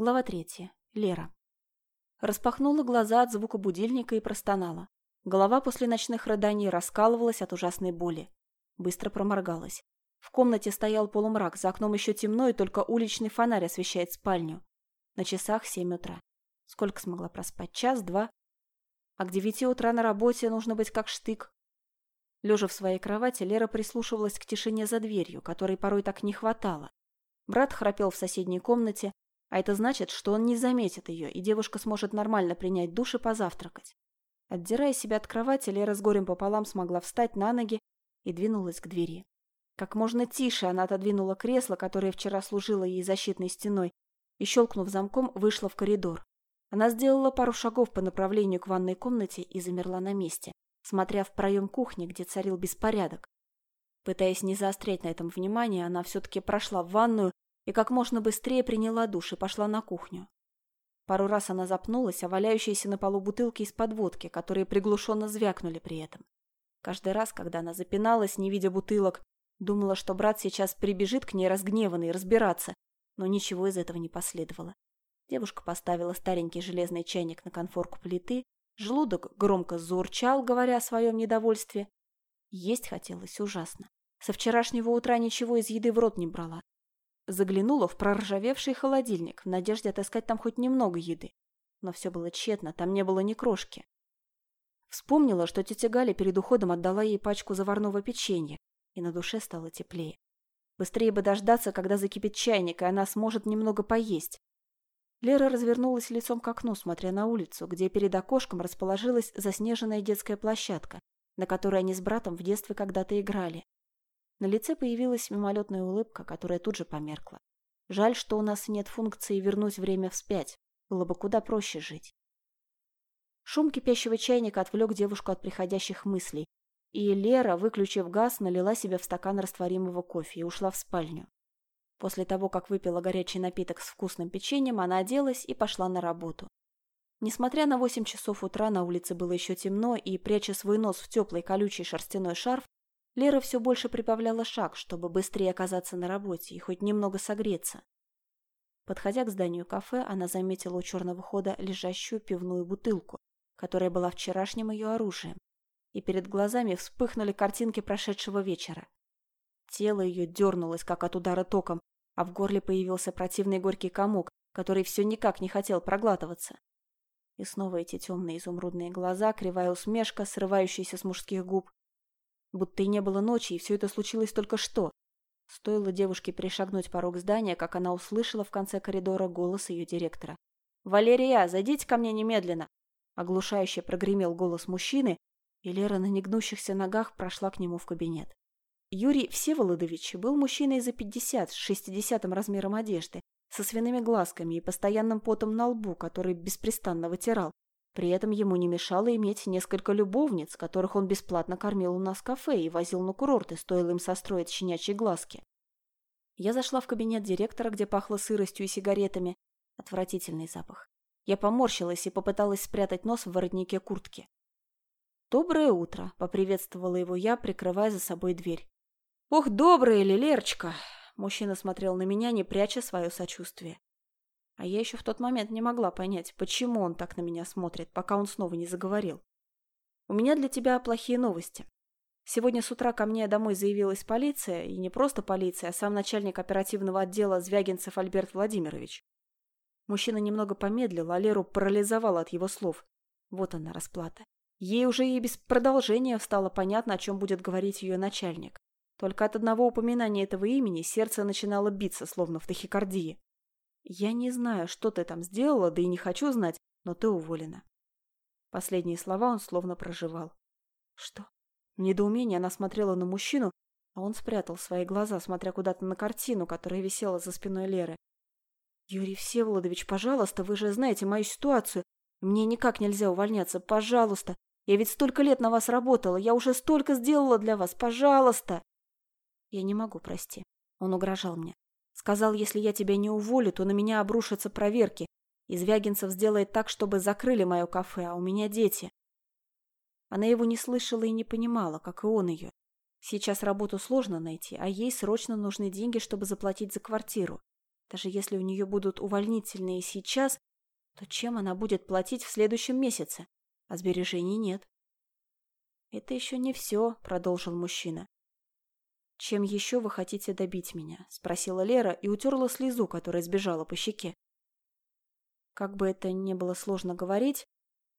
Глава третья. Лера. Распахнула глаза от звука будильника и простонала. Голова после ночных рыданий раскалывалась от ужасной боли. Быстро проморгалась. В комнате стоял полумрак, за окном еще темно, и только уличный фонарь освещает спальню. На часах семь утра. Сколько смогла проспать? Час, два? А к девяти утра на работе нужно быть как штык. Лежа в своей кровати, Лера прислушивалась к тишине за дверью, которой порой так не хватало. Брат храпел в соседней комнате, а это значит, что он не заметит ее, и девушка сможет нормально принять душ и позавтракать. Отдирая себя от кровати, Лера с горем пополам смогла встать на ноги и двинулась к двери. Как можно тише она отодвинула кресло, которое вчера служило ей защитной стеной, и, щелкнув замком, вышла в коридор. Она сделала пару шагов по направлению к ванной комнате и замерла на месте, смотря в проем кухни, где царил беспорядок. Пытаясь не заострять на этом внимание, она все-таки прошла в ванную и как можно быстрее приняла душ и пошла на кухню. Пару раз она запнулась, а валяющиеся на полу бутылки из-под водки, которые приглушенно звякнули при этом. Каждый раз, когда она запиналась, не видя бутылок, думала, что брат сейчас прибежит к ней разгневанный разбираться, но ничего из этого не последовало. Девушка поставила старенький железный чайник на конфорку плиты, желудок громко заурчал, говоря о своем недовольстве. Есть хотелось ужасно. Со вчерашнего утра ничего из еды в рот не брала. Заглянула в проржавевший холодильник в надежде отыскать там хоть немного еды. Но все было тщетно, там не было ни крошки. Вспомнила, что тетя Галя перед уходом отдала ей пачку заварного печенья, и на душе стало теплее. Быстрее бы дождаться, когда закипит чайник, и она сможет немного поесть. Лера развернулась лицом к окну, смотря на улицу, где перед окошком расположилась заснеженная детская площадка, на которой они с братом в детстве когда-то играли. На лице появилась мимолетная улыбка, которая тут же померкла. Жаль, что у нас нет функции вернуть время вспять. Было бы куда проще жить. Шум кипящего чайника отвлек девушку от приходящих мыслей, и Лера, выключив газ, налила себе в стакан растворимого кофе и ушла в спальню. После того, как выпила горячий напиток с вкусным печеньем, она оделась и пошла на работу. Несмотря на восемь часов утра, на улице было еще темно, и, пряча свой нос в теплый колючий шерстяной шарф, Лера все больше прибавляла шаг, чтобы быстрее оказаться на работе и хоть немного согреться. Подходя к зданию кафе, она заметила у черного хода лежащую пивную бутылку, которая была вчерашним ее оружием, и перед глазами вспыхнули картинки прошедшего вечера. Тело ее дернулось, как от удара током, а в горле появился противный горький комок, который все никак не хотел проглатываться. И снова эти темные изумрудные глаза, кривая усмешка, срывающаяся с мужских губ, Будто и не было ночи, и все это случилось только что. Стоило девушке перешагнуть порог здания, как она услышала в конце коридора голос ее директора. «Валерия, зайдите ко мне немедленно!» Оглушающе прогремел голос мужчины, и Лера на негнущихся ногах прошла к нему в кабинет. Юрий Всеволодович был мужчиной за пятьдесят, с шестидесятым размером одежды, со свиными глазками и постоянным потом на лбу, который беспрестанно вытирал, при этом ему не мешало иметь несколько любовниц, которых он бесплатно кормил у нас в кафе и возил на курорты, стоило им состроить щенячьи глазки. Я зашла в кабинет директора, где пахло сыростью и сигаретами. Отвратительный запах. Я поморщилась и попыталась спрятать нос в воротнике куртки. «Доброе утро», — поприветствовала его я, прикрывая за собой дверь. «Ох, доброе ли, Лерочка!» Мужчина смотрел на меня, не пряча свое сочувствие. А я еще в тот момент не могла понять, почему он так на меня смотрит, пока он снова не заговорил. «У меня для тебя плохие новости. Сегодня с утра ко мне домой заявилась полиция, и не просто полиция, а сам начальник оперативного отдела Звягинцев Альберт Владимирович. Мужчина немного помедлил, а Леру парализовал от его слов. Вот она расплата. Ей уже и без продолжения стало понятно, о чем будет говорить ее начальник. Только от одного упоминания этого имени сердце начинало биться, словно в тахикардии. «Я не знаю, что ты там сделала, да и не хочу знать, но ты уволена». Последние слова он словно проживал. «Что?» В недоумении она смотрела на мужчину, а он спрятал свои глаза, смотря куда-то на картину, которая висела за спиной Леры. «Юрий Всеволодович, пожалуйста, вы же знаете мою ситуацию. Мне никак нельзя увольняться, пожалуйста. Я ведь столько лет на вас работала, я уже столько сделала для вас, пожалуйста!» «Я не могу, прости». Он угрожал мне. Сказал, если я тебя не уволю, то на меня обрушатся проверки. И Звягинцев сделает так, чтобы закрыли мое кафе, а у меня дети. Она его не слышала и не понимала, как и он ее. Сейчас работу сложно найти, а ей срочно нужны деньги, чтобы заплатить за квартиру. Даже если у нее будут увольнительные сейчас, то чем она будет платить в следующем месяце? А сбережений нет. «Это еще не все», — продолжил мужчина. «Чем еще вы хотите добить меня?» — спросила Лера и утерла слезу, которая сбежала по щеке. Как бы это ни было сложно говорить,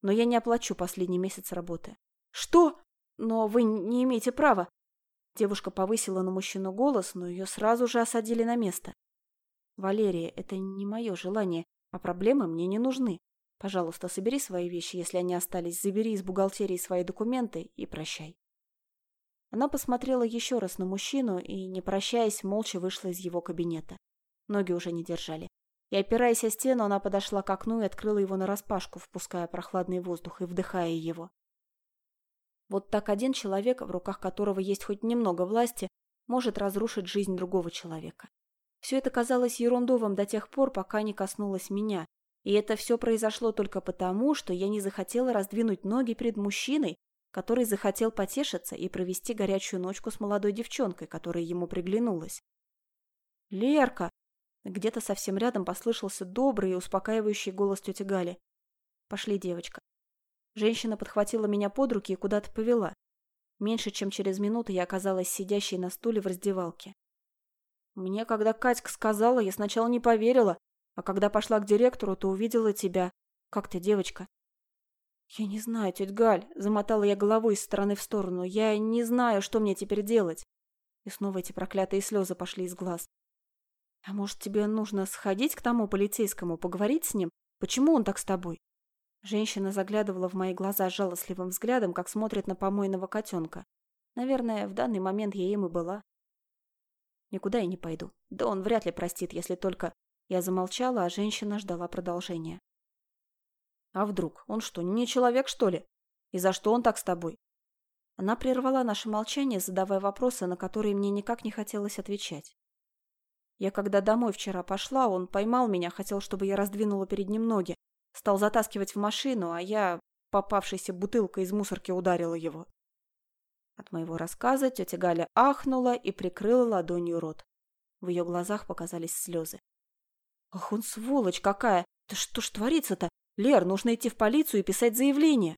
но я не оплачу последний месяц работы. «Что? Но вы не имеете права!» Девушка повысила на мужчину голос, но ее сразу же осадили на место. «Валерия, это не мое желание, а проблемы мне не нужны. Пожалуйста, собери свои вещи, если они остались, забери из бухгалтерии свои документы и прощай». Она посмотрела еще раз на мужчину и, не прощаясь, молча вышла из его кабинета. Ноги уже не держали. И, опираясь о стену, она подошла к окну и открыла его нараспашку, впуская прохладный воздух и вдыхая его. Вот так один человек, в руках которого есть хоть немного власти, может разрушить жизнь другого человека. Все это казалось ерундовым до тех пор, пока не коснулось меня. И это все произошло только потому, что я не захотела раздвинуть ноги перед мужчиной, который захотел потешиться и провести горячую ночку с молодой девчонкой, которая ему приглянулась. «Лерка!» Где-то совсем рядом послышался добрый и успокаивающий голос тети Гали. «Пошли, девочка». Женщина подхватила меня под руки и куда-то повела. Меньше чем через минуту я оказалась сидящей на стуле в раздевалке. Мне, когда Катька сказала, я сначала не поверила, а когда пошла к директору, то увидела тебя. Как ты, девочка? «Я не знаю, тетя Галь», — замотала я головой из стороны в сторону. «Я не знаю, что мне теперь делать». И снова эти проклятые слезы пошли из глаз. «А может, тебе нужно сходить к тому полицейскому, поговорить с ним? Почему он так с тобой?» Женщина заглядывала в мои глаза жалостливым взглядом, как смотрит на помойного котенка. Наверное, в данный момент я им и была. Никуда я не пойду. Да он вряд ли простит, если только... Я замолчала, а женщина ждала продолжения. А вдруг? Он что, не человек, что ли? И за что он так с тобой? Она прервала наше молчание, задавая вопросы, на которые мне никак не хотелось отвечать. Я когда домой вчера пошла, он поймал меня, хотел, чтобы я раздвинула перед ним ноги, стал затаскивать в машину, а я, попавшейся бутылкой из мусорки, ударила его. От моего рассказа тетя Галя ахнула и прикрыла ладонью рот. В ее глазах показались слезы. «Ах он сволочь какая! Да что ж творится-то? Лер, нужно идти в полицию и писать заявление!»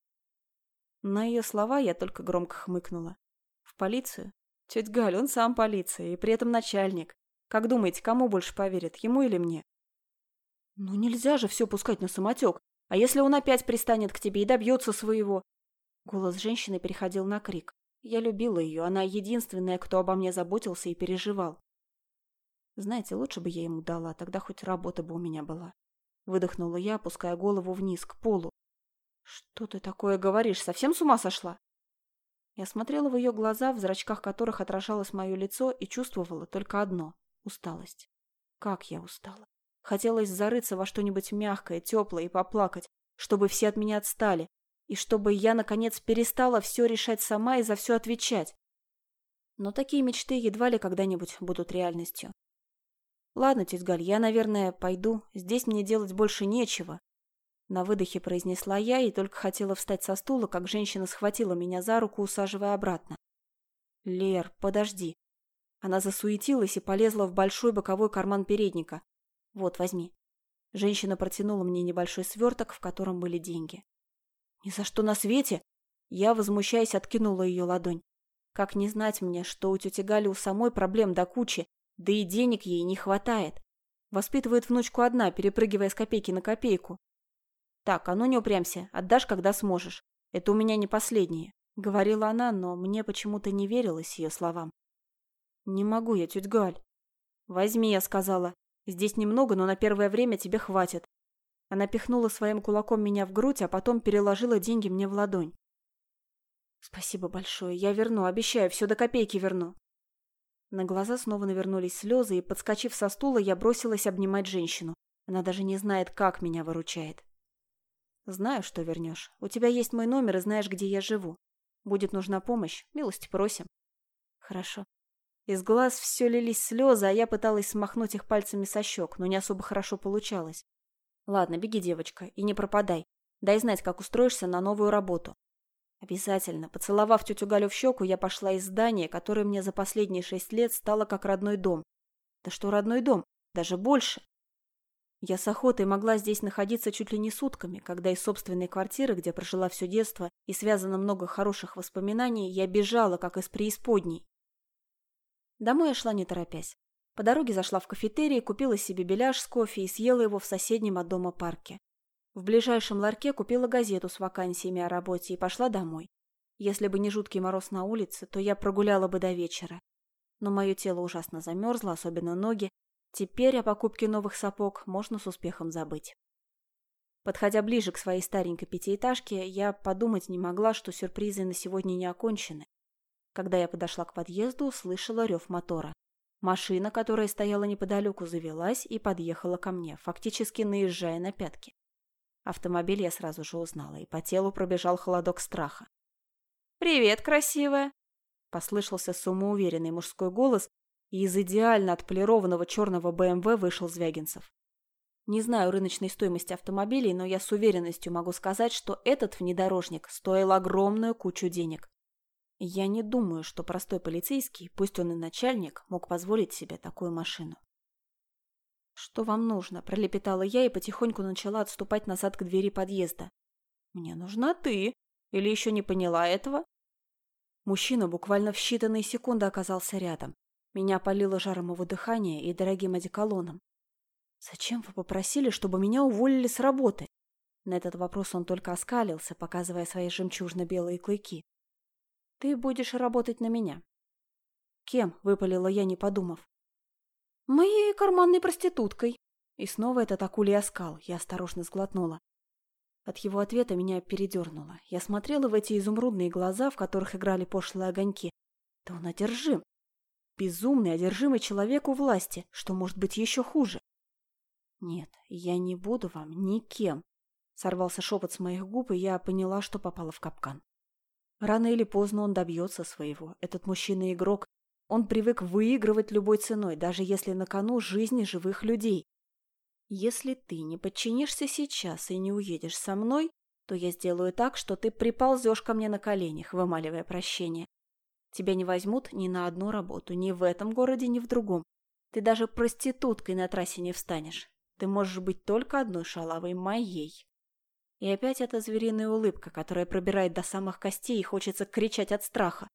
На ее слова я только громко хмыкнула. «В полицию? Тетя Галь, он сам полиция, и при этом начальник. Как думаете, кому больше поверят, ему или мне?» «Ну нельзя же все пускать на самотек. А если он опять пристанет к тебе и добьется своего?» Голос женщины переходил на крик. Я любила ее, она единственная, кто обо мне заботился и переживал. Знаете, лучше бы я ему дала, тогда хоть работа бы у меня была. Выдохнула я, опуская голову вниз, к полу. «Что ты такое говоришь? Совсем с ума сошла?» Я смотрела в ее глаза, в зрачках которых отражалось мое лицо, и чувствовала только одно — усталость. Как я устала. Хотелось зарыться во что-нибудь мягкое, теплое и поплакать, чтобы все от меня отстали, и чтобы я, наконец, перестала все решать сама и за все отвечать. Но такие мечты едва ли когда-нибудь будут реальностью. «Ладно, тетя Галь, я, наверное, пойду. Здесь мне делать больше нечего». На выдохе произнесла я и только хотела встать со стула, как женщина схватила меня за руку, усаживая обратно. «Лер, подожди». Она засуетилась и полезла в большой боковой карман передника. «Вот, возьми». Женщина протянула мне небольшой сверток, в котором были деньги. «Ни за что на свете!» Я, возмущаясь, откинула ее ладонь. Как не знать мне, что у тети Гали у самой проблем до кучи, да и денег ей не хватает. Воспитывает внучку одна, перепрыгивая с копейки на копейку. «Так, а ну не упрямся, отдашь, когда сможешь. Это у меня не последнее», — говорила она, но мне почему-то не верилось ее словам. «Не могу я, тетя Галь». «Возьми», — я сказала. «Здесь немного, но на первое время тебе хватит». Она пихнула своим кулаком меня в грудь, а потом переложила деньги мне в ладонь. «Спасибо большое. Я верну, обещаю, все до копейки верну». На глаза снова навернулись слезы, и, подскочив со стула, я бросилась обнимать женщину. Она даже не знает, как меня выручает. «Знаю, что вернешь. У тебя есть мой номер и знаешь, где я живу. Будет нужна помощь, милости просим». «Хорошо». Из глаз все лились слезы, а я пыталась смахнуть их пальцами со щек, но не особо хорошо получалось. «Ладно, беги, девочка, и не пропадай. Дай знать, как устроишься на новую работу. Обязательно. Поцеловав тетю Галю в щеку, я пошла из здания, которое мне за последние шесть лет стало как родной дом. Да что родной дом? даже больше. Я с охотой могла здесь находиться чуть ли не сутками, когда из собственной квартиры, где прожила все детство и связано много хороших воспоминаний, я бежала, как из преисподней. Домой я шла не торопясь. По дороге зашла в кафетерий, купила себе беляш с кофе и съела его в соседнем от дома парке. В ближайшем ларьке купила газету с вакансиями о работе и пошла домой. Если бы не жуткий мороз на улице, то я прогуляла бы до вечера. Но мое тело ужасно замерзло, особенно ноги, Теперь о покупке новых сапог можно с успехом забыть. Подходя ближе к своей старенькой пятиэтажке, я подумать не могла, что сюрпризы на сегодня не окончены. Когда я подошла к подъезду, услышала рев мотора. Машина, которая стояла неподалеку, завелась и подъехала ко мне, фактически наезжая на пятки. Автомобиль я сразу же узнала, и по телу пробежал холодок страха. «Привет, красивая!» Послышался самоуверенный мужской голос, и из идеально отполированного черного БМВ вышел Звягинцев. Не знаю рыночной стоимости автомобилей, но я с уверенностью могу сказать, что этот внедорожник стоил огромную кучу денег. Я не думаю, что простой полицейский, пусть он и начальник, мог позволить себе такую машину. «Что вам нужно?» – пролепетала я и потихоньку начала отступать назад к двери подъезда. «Мне нужна ты. Или еще не поняла этого?» Мужчина буквально в считанные секунды оказался рядом. Меня опалило жаром его дыхания и дорогим одеколоном. «Зачем вы попросили, чтобы меня уволили с работы?» На этот вопрос он только оскалился, показывая свои жемчужно-белые клыки. «Ты будешь работать на меня». «Кем?» – выпалила я, не подумав. «Моей карманной проституткой». И снова этот акулий оскал, я осторожно сглотнула. От его ответа меня передернуло. Я смотрела в эти изумрудные глаза, в которых играли пошлые огоньки. Да он одержим. Безумный, одержимый человек у власти, что может быть еще хуже. «Нет, я не буду вам никем», — сорвался шепот с моих губ, и я поняла, что попала в капкан. Рано или поздно он добьется своего. Этот мужчина-игрок. Он привык выигрывать любой ценой, даже если на кону жизни живых людей. Если ты не подчинишься сейчас и не уедешь со мной, то я сделаю так, что ты приползешь ко мне на коленях, вымаливая прощение. Тебя не возьмут ни на одну работу, ни в этом городе, ни в другом. Ты даже проституткой на трассе не встанешь. Ты можешь быть только одной шалавой моей. И опять эта звериная улыбка, которая пробирает до самых костей и хочется кричать от страха.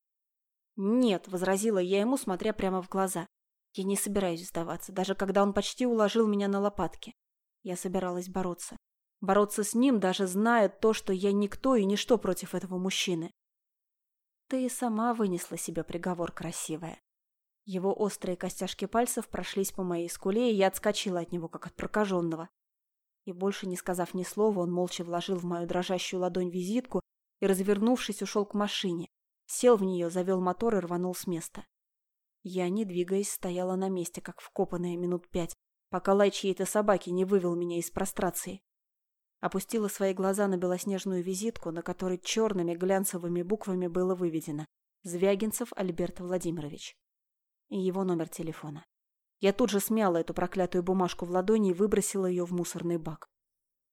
«Нет», — возразила я ему, смотря прямо в глаза. «Я не собираюсь сдаваться, даже когда он почти уложил меня на лопатки. Я собиралась бороться. Бороться с ним, даже зная то, что я никто и ничто против этого мужчины. Ты и сама вынесла себе приговор, красивая. Его острые костяшки пальцев прошлись по моей скуле, и я отскочила от него, как от прокаженного. И больше не сказав ни слова, он молча вложил в мою дрожащую ладонь визитку и, развернувшись, ушел к машине. Сел в нее, завел мотор и рванул с места. Я, не двигаясь, стояла на месте, как вкопанная минут пять, пока лай чьей-то собаки не вывел меня из прострации. Опустила свои глаза на белоснежную визитку, на которой черными глянцевыми буквами было выведено «Звягинцев Альберт Владимирович» и его номер телефона. Я тут же смяла эту проклятую бумажку в ладони и выбросила ее в мусорный бак.